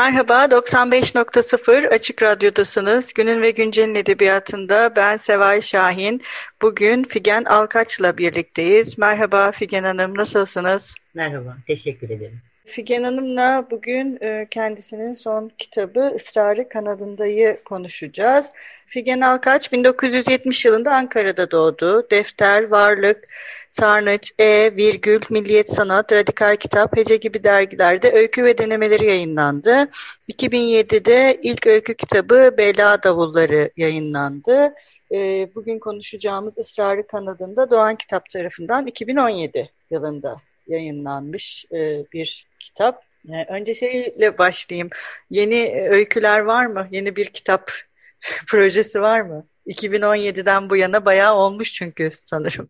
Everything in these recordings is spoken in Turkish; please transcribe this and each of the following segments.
Merhaba, 95.0 Açık Radyo'dasınız. Günün ve Güncel'in edebiyatında ben Seval Şahin. Bugün Figen Alkaç'la birlikteyiz. Merhaba Figen Hanım, nasılsınız? Merhaba, teşekkür ederim. Figen Hanım'la bugün e, kendisinin son kitabı Israrı Kanadında'yı konuşacağız. Figen Alkaç 1970 yılında Ankara'da doğdu. Defter, Varlık, Sarnıç, E, Virgül, Milliyet Sanat, Radikal Kitap, Hece gibi dergilerde öykü ve denemeleri yayınlandı. 2007'de ilk öykü kitabı Bela Davulları yayınlandı. E, bugün konuşacağımız Israrı Kanadında Doğan Kitap tarafından 2017 yılında yayınlanmış e, bir kitap. Yani önce şeyle başlayayım. Yeni öyküler var mı? Yeni bir kitap projesi var mı? 2017'den bu yana bayağı olmuş çünkü sanırım.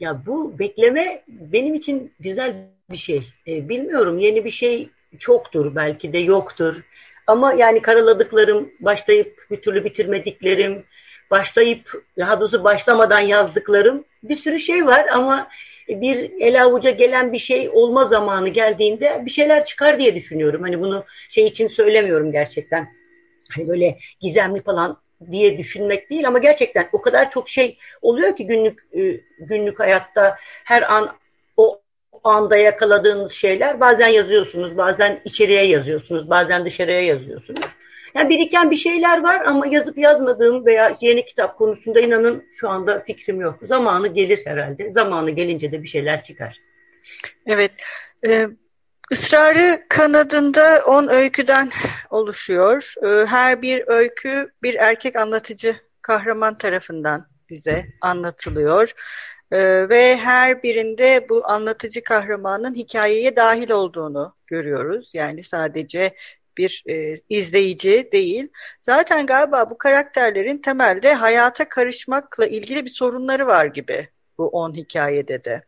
Ya bu bekleme benim için güzel bir şey. E, bilmiyorum yeni bir şey çoktur belki de yoktur. Ama yani karaladıklarım, başlayıp bir türlü bitirmediklerim, başlayıp daha doğrusu başlamadan yazdıklarım bir sürü şey var ama bir el avuca gelen bir şey olma zamanı geldiğinde bir şeyler çıkar diye düşünüyorum. Hani bunu şey için söylemiyorum gerçekten. Hani böyle gizemli falan diye düşünmek değil ama gerçekten o kadar çok şey oluyor ki günlük e, günlük hayatta her an o anda yakaladığınız şeyler bazen yazıyorsunuz, bazen içeriye yazıyorsunuz, bazen dışarıya yazıyorsunuz. Yani biriken bir şeyler var ama yazıp yazmadığım veya yeni kitap konusunda inanın şu anda fikrim yok. Zamanı gelir herhalde. Zamanı gelince de bir şeyler çıkar. Evet. Ee, ısrarı kanadında 10 öyküden oluşuyor. Ee, her bir öykü bir erkek anlatıcı kahraman tarafından bize anlatılıyor. Ee, ve her birinde bu anlatıcı kahramanın hikayeye dahil olduğunu görüyoruz. Yani sadece bir e, izleyici değil. Zaten galiba bu karakterlerin temelde hayata karışmakla ilgili bir sorunları var gibi bu on hikayede de.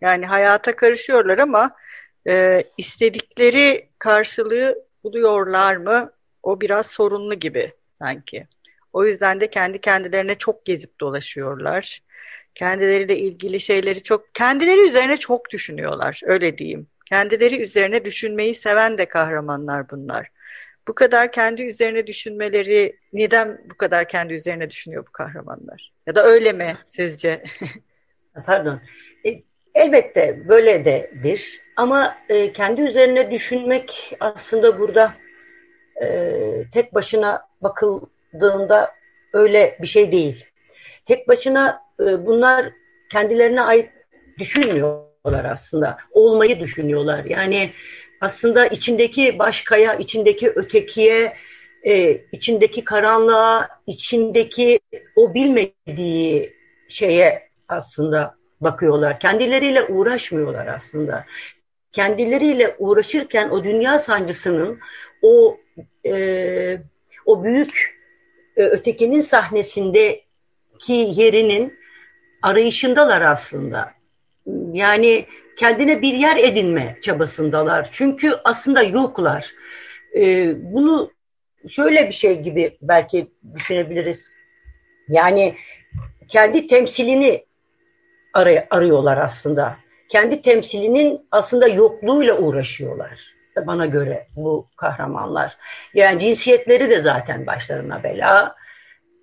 Yani hayata karışıyorlar ama e, istedikleri karşılığı buluyorlar mı? O biraz sorunlu gibi sanki. O yüzden de kendi kendilerine çok gezip dolaşıyorlar. Kendileriyle ilgili şeyleri çok, kendileri üzerine çok düşünüyorlar, öyle diyeyim. Kendileri üzerine düşünmeyi seven de kahramanlar bunlar. Bu kadar kendi üzerine düşünmeleri, neden bu kadar kendi üzerine düşünüyor bu kahramanlar? Ya da öyle mi sizce? Pardon. E, elbette böyle dedir. Ama e, kendi üzerine düşünmek aslında burada e, tek başına bakıldığında öyle bir şey değil. Tek başına e, bunlar kendilerine ait düşünmüyorlar aslında. Olmayı düşünüyorlar. Yani aslında içindeki başkaya, içindeki ötekiye, e, içindeki karanlığa, içindeki o bilmediği şeye aslında bakıyorlar. Kendileriyle uğraşmıyorlar aslında. Kendileriyle uğraşırken o dünya sancısının o e, o büyük e, ötekinin sahnesindeki yerinin arayışındalar aslında. Yani kendine bir yer edinme çabasındalar. Çünkü aslında yoklar. Ee, bunu şöyle bir şey gibi belki düşünebiliriz. Yani kendi temsilini aray arıyorlar aslında. Kendi temsilinin aslında yokluğuyla uğraşıyorlar. Bana göre bu kahramanlar. Yani cinsiyetleri de zaten başlarına bela.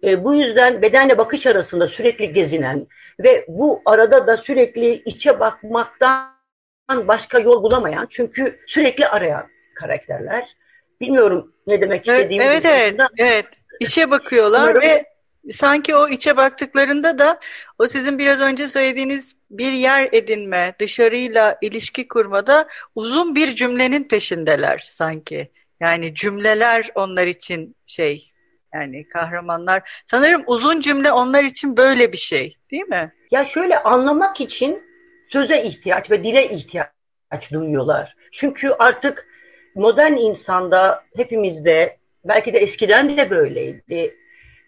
E, bu yüzden bedenle bakış arasında sürekli gezinen ve bu arada da sürekli içe bakmaktan başka yol bulamayan çünkü sürekli arayan karakterler. Bilmiyorum ne demek istediğimi. Evet evet, evet içe bakıyorlar Umarım... ve sanki o içe baktıklarında da o sizin biraz önce söylediğiniz bir yer edinme, dışarıyla ilişki kurmada uzun bir cümlenin peşindeler sanki. Yani cümleler onlar için şey yani kahramanlar. Sanırım uzun cümle onlar için böyle bir şey değil mi? Ya şöyle anlamak için söze ihtiyaç ve dile ihtiyaç duyuyorlar. Çünkü artık modern insanda hepimizde belki de eskiden de böyleydi.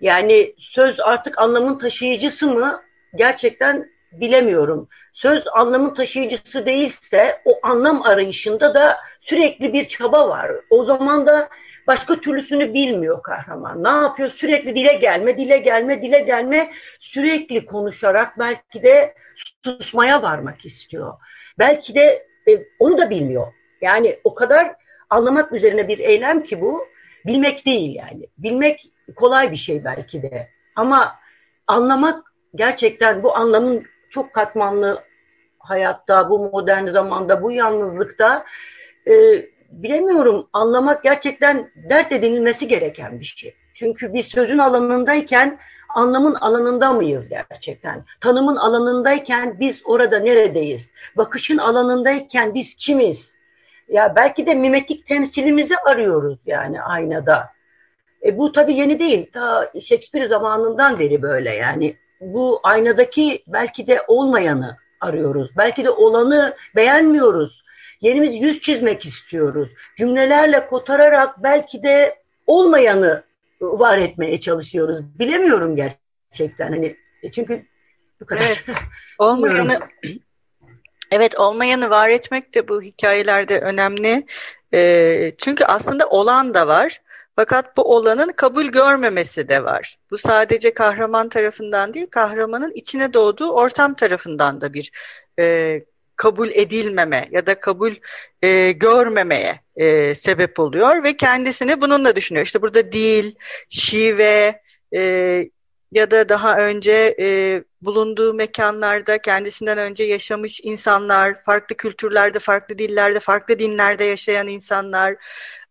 Yani söz artık anlamın taşıyıcısı mı gerçekten bilemiyorum. Söz anlamın taşıyıcısı değilse o anlam arayışında da sürekli bir çaba var. O zaman da başka türlüsünü bilmiyor kahraman. Ne yapıyor? Sürekli dile gelme, dile gelme, dile gelme. Sürekli konuşarak belki de susmaya varmak istiyor. Belki de e, onu da bilmiyor. Yani o kadar anlamak üzerine bir eylem ki bu. Bilmek değil yani. Bilmek kolay bir şey belki de. Ama anlamak gerçekten bu anlamın çok katmanlı hayatta, bu modern zamanda, bu yalnızlıkta e, bilemiyorum anlamak gerçekten dert edinilmesi gereken bir şey. Çünkü biz sözün alanındayken anlamın alanında mıyız gerçekten? Tanımın alanındayken biz orada neredeyiz? Bakışın alanındayken biz kimiz? Ya belki de mimetik temsilimizi arıyoruz yani aynada. E bu tabii yeni değil. Ta Shakespeare zamanından beri böyle yani. Bu aynadaki belki de olmayanı arıyoruz. Belki de olanı beğenmiyoruz. Yerimiz yüz çizmek istiyoruz. Cümlelerle kotararak belki de olmayanı var etmeye çalışıyoruz. Bilemiyorum gerçekten. Hani e, çünkü bu kadar. Evet, olmayanı Evet olmayanı var etmek de bu hikayelerde önemli. E, çünkü aslında olan da var. Fakat bu olanın kabul görmemesi de var. Bu sadece kahraman tarafından değil, kahramanın içine doğduğu ortam tarafından da bir e, kabul edilmeme ya da kabul e, görmemeye e, sebep oluyor ve kendisini bununla düşünüyor. İşte burada dil, şive e, ya da daha önce e, bulunduğu mekanlarda kendisinden önce yaşamış insanlar, farklı kültürlerde, farklı dillerde, farklı dinlerde yaşayan insanlar,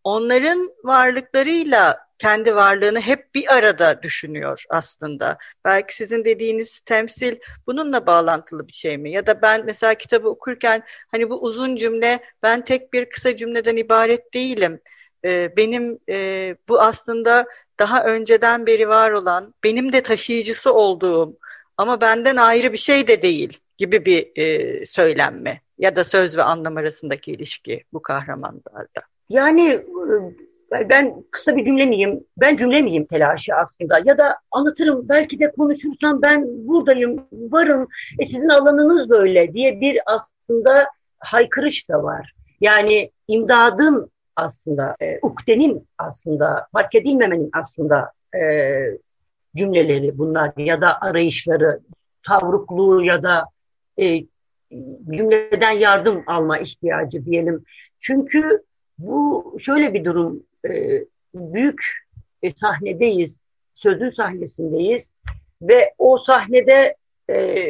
onların varlıklarıyla kendi varlığını hep bir arada düşünüyor aslında. Belki sizin dediğiniz temsil bununla bağlantılı bir şey mi? Ya da ben mesela kitabı okurken hani bu uzun cümle ben tek bir kısa cümleden ibaret değilim. Ee, benim e, bu aslında daha önceden beri var olan, benim de taşıyıcısı olduğum ama benden ayrı bir şey de değil gibi bir e, söylenme ya da söz ve anlam arasındaki ilişki bu kahramanlarda. Yani e, ben kısa bir cümle miyim? Ben cümle miyim telaşı aslında? Ya da anlatırım belki de konuşursam ben buradayım, varım, e sizin alanınız böyle diye bir aslında haykırış da var. Yani imdadın aslında, e, ukdenin aslında, fark edilmemenin aslında e, cümleleri bunlar ya da arayışları, tavrukluğu ya da e, cümleden yardım alma ihtiyacı diyelim. Çünkü bu şöyle bir durum, e, büyük e, sahnedeyiz, sözün sahnesindeyiz ve o sahnede e,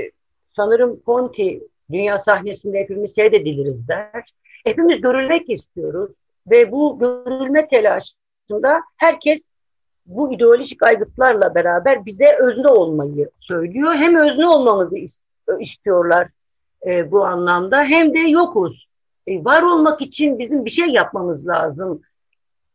sanırım Conti dünya sahnesinde hepimiz seyrediliriz der. Hepimiz görülmek istiyoruz ve bu görülme telaşında herkes bu ideolojik aygıtlarla beraber bize özne olmayı söylüyor. Hem özne olmamızı istiyorlar e, bu anlamda hem de yokuz. E, var olmak için bizim bir şey yapmamız lazım.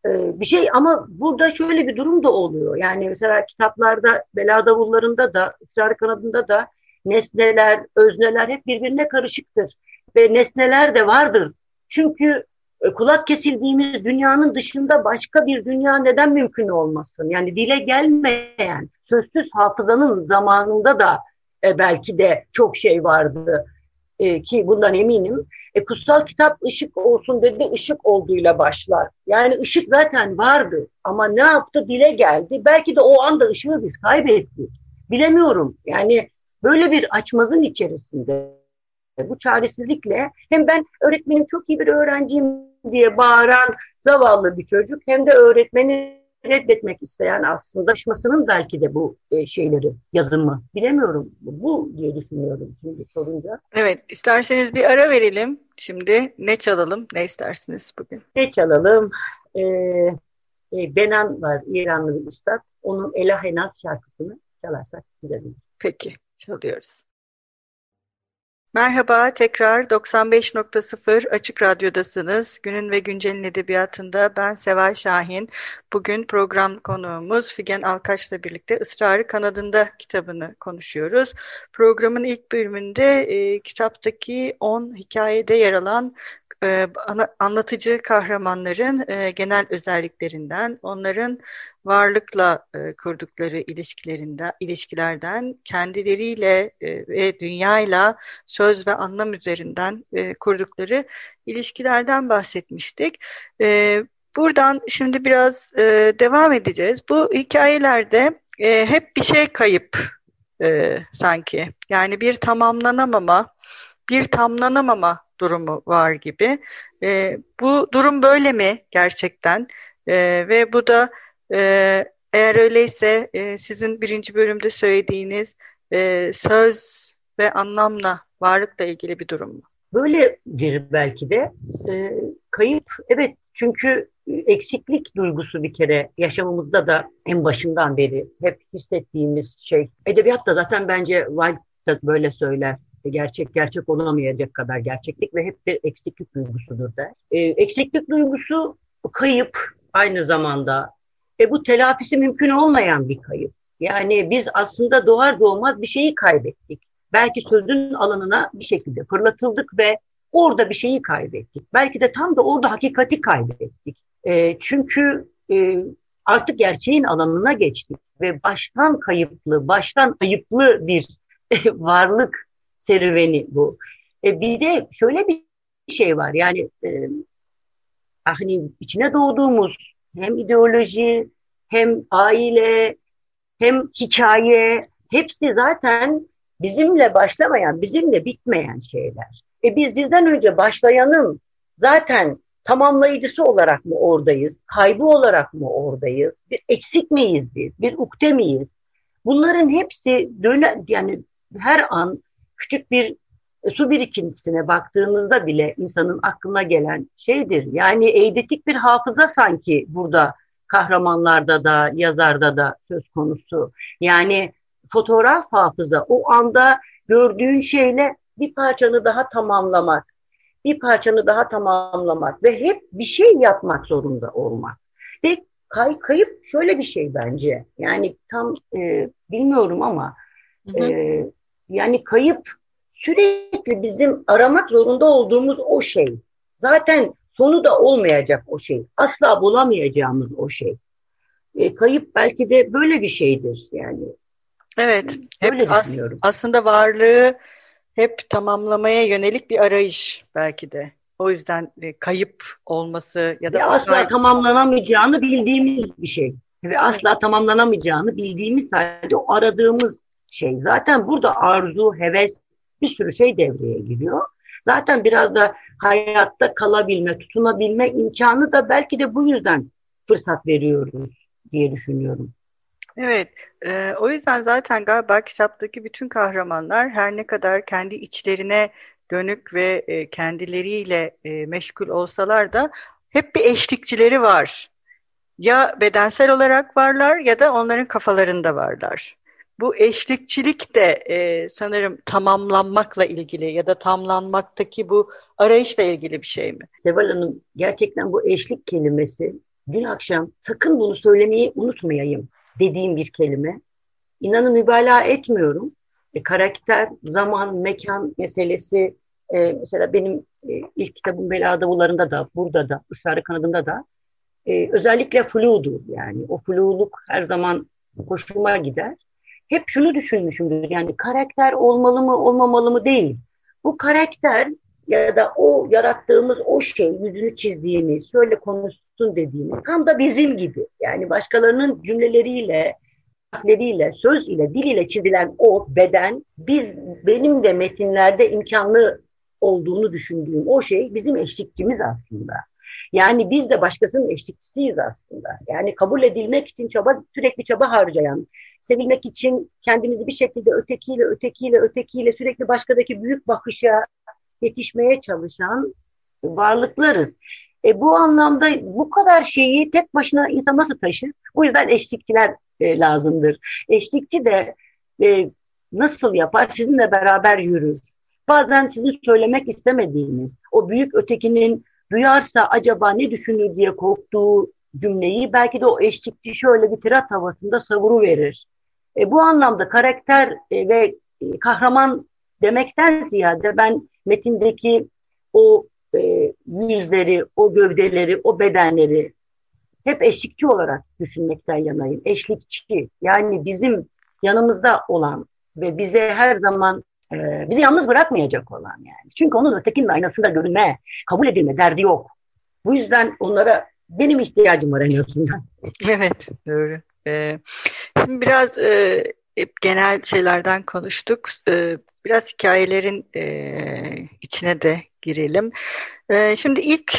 E, bir şey ama burada şöyle bir durum da oluyor. Yani mesela kitaplarda, bela davullarında da, ısrar kanadında da nesneler, özneler hep birbirine karışıktır. Ve nesneler de vardır. Çünkü e, kulak kesildiğimiz dünyanın dışında başka bir dünya neden mümkün olmasın? Yani dile gelmeyen, sözsüz hafızanın zamanında da belki de çok şey vardı e, ki bundan eminim. E, kutsal kitap ışık olsun dedi, ışık olduğuyla başlar. Yani ışık zaten vardı ama ne yaptı dile geldi. Belki de o anda ışığı biz kaybettik. Bilemiyorum. Yani böyle bir açmazın içerisinde bu çaresizlikle hem ben öğretmenim çok iyi bir öğrenciyim diye bağıran zavallı bir çocuk hem de öğretmeni reddetmek isteyen aslında aşmasının belki de bu e, şeyleri yazımı bilemiyorum bu diye düşünüyorum şimdi sorunca. Evet isterseniz bir ara verelim şimdi ne çalalım ne istersiniz bugün? Ne çalalım ee, e, Benan var İranlı bir üstad onun Elahenaz şarkısını çalarsak güzel olur. Peki çalıyoruz. Merhaba, tekrar 95.0 Açık Radyo'dasınız. Günün ve Güncel'in edebiyatında ben Seval Şahin. Bugün program konuğumuz Figen Alkaç'la birlikte Israrı Kanadında kitabını konuşuyoruz. Programın ilk bölümünde e, kitaptaki 10 hikayede yer alan e, anlatıcı kahramanların e, genel özelliklerinden, onların varlıkla e, kurdukları ilişkilerinden, ilişkilerden, kendileriyle e, ve dünyayla söz ve anlam üzerinden e, kurdukları ilişkilerden bahsetmiştik. E, buradan şimdi biraz e, devam edeceğiz. Bu hikayelerde e, hep bir şey kayıp e, sanki. Yani bir tamamlanamama, bir tamlanamama durumu var gibi. E, bu durum böyle mi gerçekten? E, ve bu da ee, eğer öyleyse e, sizin birinci bölümde söylediğiniz e, söz ve anlamla, varlıkla ilgili bir durum mu? Böyledir belki de. E, kayıp, evet çünkü eksiklik duygusu bir kere yaşamımızda da en başından beri hep hissettiğimiz şey. Edebiyat da zaten bence Wilde böyle söyler. Gerçek gerçek olamayacak kadar gerçeklik ve hep bir eksiklik duygusudur der. E, eksiklik duygusu kayıp aynı zamanda ve bu telafisi mümkün olmayan bir kayıp. Yani biz aslında doğar doğmaz bir şeyi kaybettik. Belki sözün alanına bir şekilde fırlatıldık ve orada bir şeyi kaybettik. Belki de tam da orada hakikati kaybettik. E, çünkü e, artık gerçeğin alanına geçtik ve baştan kayıplı, baştan ayıplı bir varlık serüveni bu. E, bir de şöyle bir şey var yani e, hani içine doğduğumuz hem ideoloji, hem aile, hem hikaye hepsi zaten bizimle başlamayan, bizimle bitmeyen şeyler. E biz bizden önce başlayanın zaten tamamlayıcısı olarak mı oradayız? Kaybı olarak mı oradayız? Bir eksik miyiz biz? Bir ukde miyiz? Bunların hepsi döne, yani her an küçük bir su birikintisine baktığımızda bile insanın aklına gelen şeydir. Yani eydetik bir hafıza sanki burada kahramanlarda da yazarda da söz konusu. Yani fotoğraf hafıza o anda gördüğün şeyle bir parçanı daha tamamlamak, bir parçanı daha tamamlamak ve hep bir şey yapmak zorunda olmak. Ve kay, kayıp şöyle bir şey bence. Yani tam e, bilmiyorum ama hı hı. E, yani kayıp sürekli bizim aramak zorunda olduğumuz o şey. Zaten sonu da olmayacak o şey. Asla bulamayacağımız o şey. E, kayıp belki de böyle bir şeydir yani. Evet. Hep as aslında varlığı hep tamamlamaya yönelik bir arayış belki de. O yüzden e, kayıp olması ya da ya asla kayıp... tamamlanamayacağını bildiğimiz bir şey. Ve asla tamamlanamayacağını bildiğimiz halde o aradığımız şey. Zaten burada arzu, heves, bir sürü şey devreye giriyor. Zaten biraz da hayatta kalabilme, tutunabilme imkanı da belki de bu yüzden fırsat veriyoruz diye düşünüyorum. Evet, e, o yüzden zaten galiba kitaptaki bütün kahramanlar her ne kadar kendi içlerine dönük ve e, kendileriyle e, meşgul olsalar da hep bir eşlikçileri var. Ya bedensel olarak varlar ya da onların kafalarında varlar. Bu eşlikçilik de e, sanırım tamamlanmakla ilgili ya da tamlanmaktaki bu arayışla ilgili bir şey mi? Seval Hanım gerçekten bu eşlik kelimesi dün akşam sakın bunu söylemeyi unutmayayım dediğim bir kelime. İnanın mübalağa etmiyorum. E, karakter, zaman, mekan meselesi e, mesela benim e, ilk kitabım Bela Davullarında da burada da ısrarı kanadında da e, özellikle fludur yani. O fluluk her zaman hoşuma gider hep şunu düşünmüşümdür. Yani karakter olmalı mı olmamalı mı değil. Bu karakter ya da o yarattığımız o şey, yüzünü çizdiğimiz, şöyle konuşsun dediğimiz tam da bizim gibi. Yani başkalarının cümleleriyle, harfleriyle, söz ile, dil ile çizilen o beden biz benim de metinlerde imkanlı olduğunu düşündüğüm o şey bizim eşlikçimiz aslında. Yani biz de başkasının eşlikçisiyiz aslında. Yani kabul edilmek için çaba sürekli çaba harcayan, sevilmek için kendimizi bir şekilde ötekiyle, ötekiyle, ötekiyle sürekli başkadaki büyük bakışa yetişmeye çalışan varlıklarız. E, bu anlamda bu kadar şeyi tek başına insan nasıl taşır? O yüzden eşlikçiler e, lazımdır. Eşlikçi de e, nasıl yapar? Sizinle beraber yürür. bazen sizin söylemek istemediğiniz, o büyük ötekinin duyarsa acaba ne düşünür diye korktuğu cümleyi belki de o eşlikçi şöyle bir tirat havasında savuru verir. E, bu anlamda karakter e, ve e, kahraman demekten ziyade ben metindeki o e, yüzleri, o gövdeleri, o bedenleri hep eşlikçi olarak düşünmekten yanayım. Eşlikçi yani bizim yanımızda olan ve bize her zaman e, bizi yalnız bırakmayacak olan yani. Çünkü onun ötekinin aynasında görünme, kabul edilme derdi yok. Bu yüzden onlara benim ihtiyacım var en azından. Evet, doğru. Ee, şimdi biraz e, genel şeylerden konuştuk. Ee, biraz hikayelerin e, içine de girelim. Ee, şimdi ilk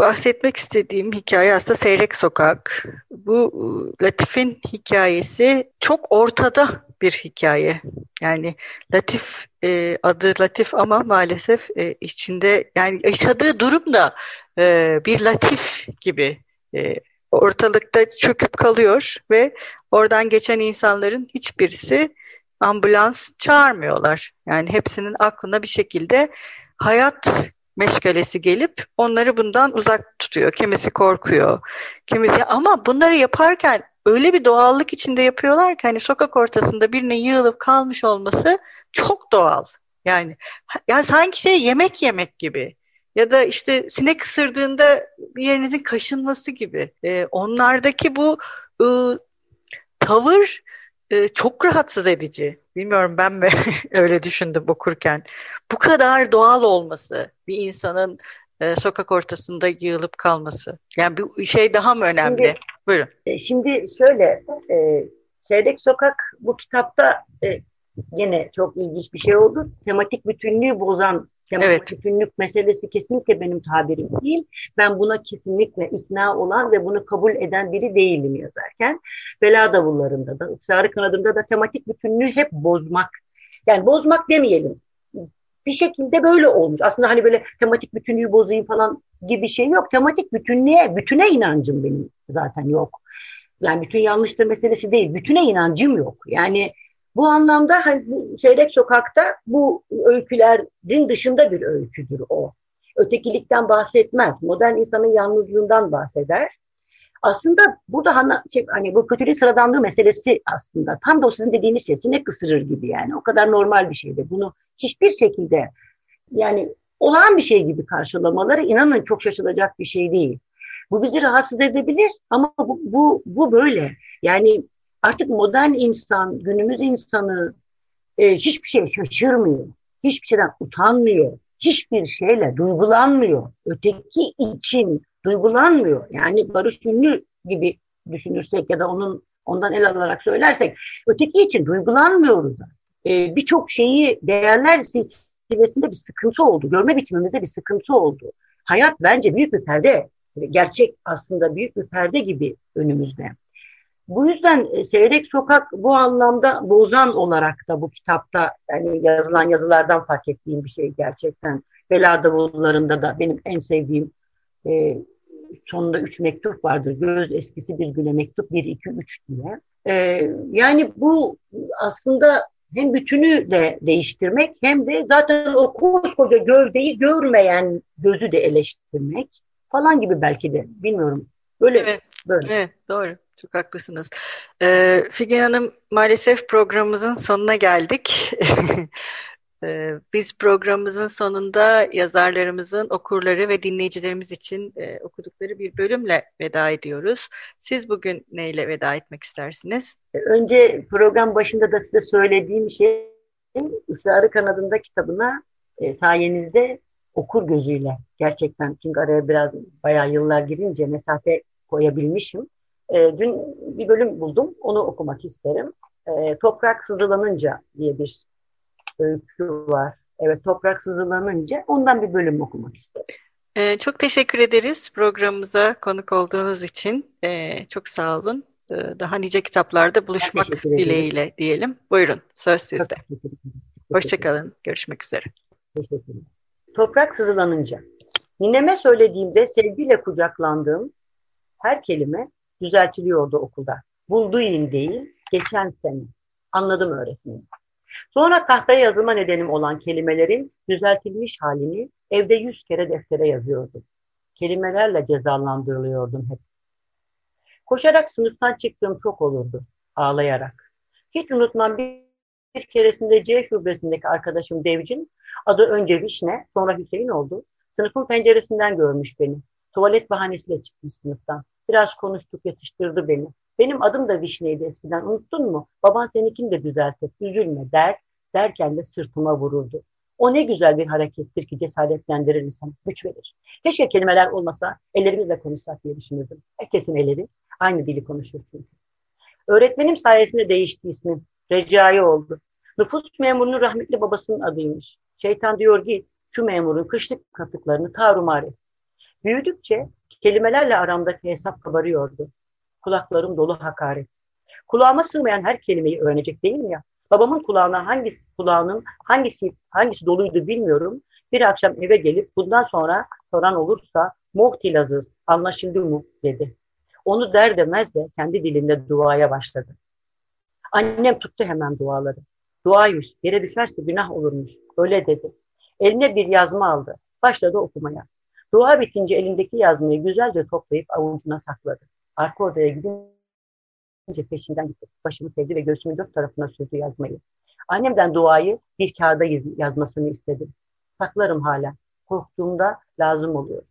bahsetmek istediğim hikaye aslında Seyrek Sokak. Bu e, Latif'in hikayesi çok ortada bir hikaye. Yani Latif e, adı Latif ama maalesef e, içinde yani yaşadığı durum da e, bir Latif gibi e, ortalıkta çöküp kalıyor ve oradan geçen insanların hiçbirisi ambulans çağırmıyorlar. Yani hepsinin aklına bir şekilde hayat meşgalesi gelip onları bundan uzak tutuyor. Kimisi korkuyor. Kimisi ama bunları yaparken öyle bir doğallık içinde yapıyorlar ki hani sokak ortasında birine yığılıp kalmış olması çok doğal. Yani yani sanki şey yemek yemek gibi ya da işte sinek ısırdığında yerinizin kaşınması gibi. Ee, onlardaki bu ıı, tavır ıı, çok rahatsız edici. Bilmiyorum ben mi öyle düşündüm okurken. Bu kadar doğal olması bir insanın e, sokak ortasında yığılıp kalması. Yani bir şey daha mı önemli? Şimdi, Buyurun. E, şimdi şöyle, e, Çeyrek Sokak bu kitapta e, yine çok ilginç bir şey oldu. Tematik bütünlüğü bozan Tematik evet. bütünlük meselesi kesinlikle benim tabirim değil. Ben buna kesinlikle ikna olan ve bunu kabul eden biri değilim yazarken. Bela davullarında da, ısrarı kanadında da tematik bütünlüğü hep bozmak. Yani bozmak demeyelim. Bir şekilde böyle olmuş. Aslında hani böyle tematik bütünlüğü bozayım falan gibi bir şey yok. Tematik bütünlüğe, bütüne inancım benim zaten yok. Yani bütün yanlıştır meselesi değil. Bütüne inancım yok. Yani bu anlamda hani Seyrek Sokak'ta bu öykülerin dışında bir öyküdür o. Ötekilikten bahsetmez. Modern insanın yalnızlığından bahseder. Aslında burada hani, hani bu kötülüğün sıradanlığı meselesi aslında tam da o sizin dediğiniz şey sinek ısırır gibi yani. O kadar normal bir şeydi. Bunu hiçbir şekilde yani olağan bir şey gibi karşılamaları inanın çok şaşılacak bir şey değil. Bu bizi rahatsız edebilir ama bu, bu, bu böyle. Yani artık modern insan, günümüz insanı e, hiçbir şey şaşırmıyor. Hiçbir şeyden utanmıyor. Hiçbir şeyle duygulanmıyor. Öteki için duygulanmıyor. Yani Barış Ünlü gibi düşünürsek ya da onun ondan el alarak söylersek öteki için duygulanmıyoruz. Ee, Birçok şeyi değerler silsilesinde bir sıkıntı oldu. Görme biçimimizde bir sıkıntı oldu. Hayat bence büyük bir perde. Gerçek aslında büyük bir perde gibi önümüzde. Bu yüzden e, Seyrek Sokak bu anlamda bozan olarak da bu kitapta yani yazılan yazılardan fark ettiğim bir şey gerçekten. Bela davullarında da benim en sevdiğim e, sonunda üç mektup vardır. Göz eskisi bir güne mektup bir iki üç diye. E, yani bu aslında hem bütünü de değiştirmek hem de zaten o koskoca gövdeyi görmeyen gözü de eleştirmek falan gibi belki de bilmiyorum. Böyle evet, böyle. Evet, doğru. Çok haklısınız. Ee, Figen Hanım maalesef programımızın sonuna geldik. ee, biz programımızın sonunda yazarlarımızın okurları ve dinleyicilerimiz için e, okudukları bir bölümle veda ediyoruz. Siz bugün neyle veda etmek istersiniz? Önce program başında da size söylediğim şey ısrarı kanadında kitabına e, sayenizde okur gözüyle gerçekten çünkü araya biraz bayağı yıllar girince mesafe koyabilmişim. E, dün bir bölüm buldum. Onu okumak isterim. E, Toprak Sızılanınca diye bir öykü var. Evet, Toprak Sızılanınca ondan bir bölüm okumak isterim. Ee, çok teşekkür ederiz programımıza konuk olduğunuz için. Ee, çok sağ olun. Ee, daha nice kitaplarda buluşmak dileğiyle diyelim. Buyurun, söz sizde. Hoşçakalın, görüşmek üzere. Toprak sızılanınca. Nineme söylediğimde sevgiyle kucaklandığım her kelime düzeltiliyordu okulda. Bulduğun değil, geçen sene. Anladım öğretmenim. Sonra tahtaya yazılma nedenim olan kelimelerin düzeltilmiş halini evde yüz kere deftere yazıyordum. Kelimelerle cezalandırılıyordum hep. Koşarak sınıftan çıktığım çok olurdu, ağlayarak. Hiç unutmam bir, bir keresinde C şubesindeki arkadaşım Devcin, adı önce Vişne, sonra Hüseyin oldu. Sınıfın penceresinden görmüş beni. Tuvalet bahanesiyle çıkmış sınıftan. Biraz konuştuk, yatıştırdı beni. Benim adım da Vişne'ydi eskiden, unuttun mu? Baban seninkini de düzeltir, üzülme der, derken de sırtıma vururdu. O ne güzel bir harekettir ki cesaretlendirir insanı, güç verir. Keşke kelimeler olmasa ellerimizle konuşsak diye düşünürdüm. Herkesin elleri aynı dili konuşur çünkü. Öğretmenim sayesinde değişti ismim. Recai oldu. Nüfus memurunun rahmetli babasının adıymış. Şeytan diyor ki şu memurun kışlık katıklarını tarumar et. Büyüdükçe kelimelerle aramdaki hesap kabarıyordu. Kulaklarım dolu hakaret. Kulağıma sığmayan her kelimeyi öğrenecek değil mi ya? Babamın kulağına hangisi kulağının hangisi hangisi doluydu bilmiyorum. Bir akşam eve gelip bundan sonra soran olursa muhtilazız anlaşıldı mı dedi. Onu der demez de kendi dilinde duaya başladı. Annem tuttu hemen duaları. Duaymış, yere düşerse günah olurmuş. Öyle dedi. Eline bir yazma aldı. Başladı okumaya. Dua bitince elindeki yazmayı güzelce toplayıp avucuna sakladı. Arka odaya gidince peşinden gitti. Başımı sevdi ve göğsümün dört tarafına sürdü yazmayı. Annemden duayı bir kağıda yazmasını istedim. Saklarım hala. Korktuğumda lazım oluyor.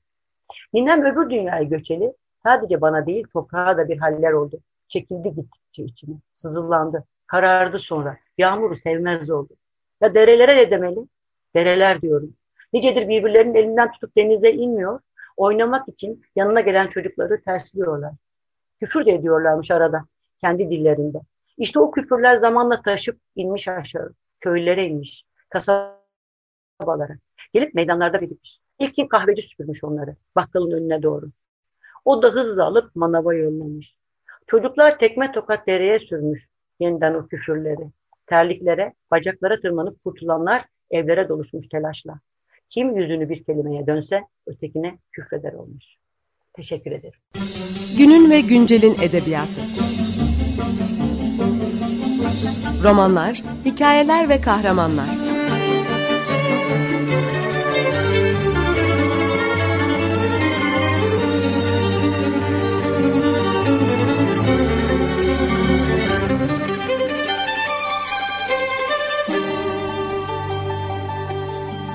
Ninem öbür dünyaya göçeli sadece bana değil toprağa da bir haller oldu. Çekildi gittikçe içime. Sızılandı. Karardı sonra. Yağmuru sevmez oldu. Ya derelere ne demeli? Dereler diyorum. Nicedir birbirlerinin elinden tutup denize inmiyor. Oynamak için yanına gelen çocukları tersliyorlar. Küfür de ediyorlarmış arada. Kendi dillerinde. İşte o küfürler zamanla taşıp inmiş aşağı. Köylere inmiş. Kasabalara. Gelip meydanlarda birikmiş. İlk kim kahveci süpürmüş onları. Bakkalın önüne doğru. O da hızla alıp manava yollamış. Çocuklar tekme tokat dereye sürmüş yeniden o küfürleri. Terliklere, bacaklara tırmanıp kurtulanlar evlere doluşmuş telaşla. Kim yüzünü bir kelimeye dönse ötekine küfreder olmuş. Teşekkür ederim. Günün ve güncelin edebiyatı. Romanlar, hikayeler ve kahramanlar.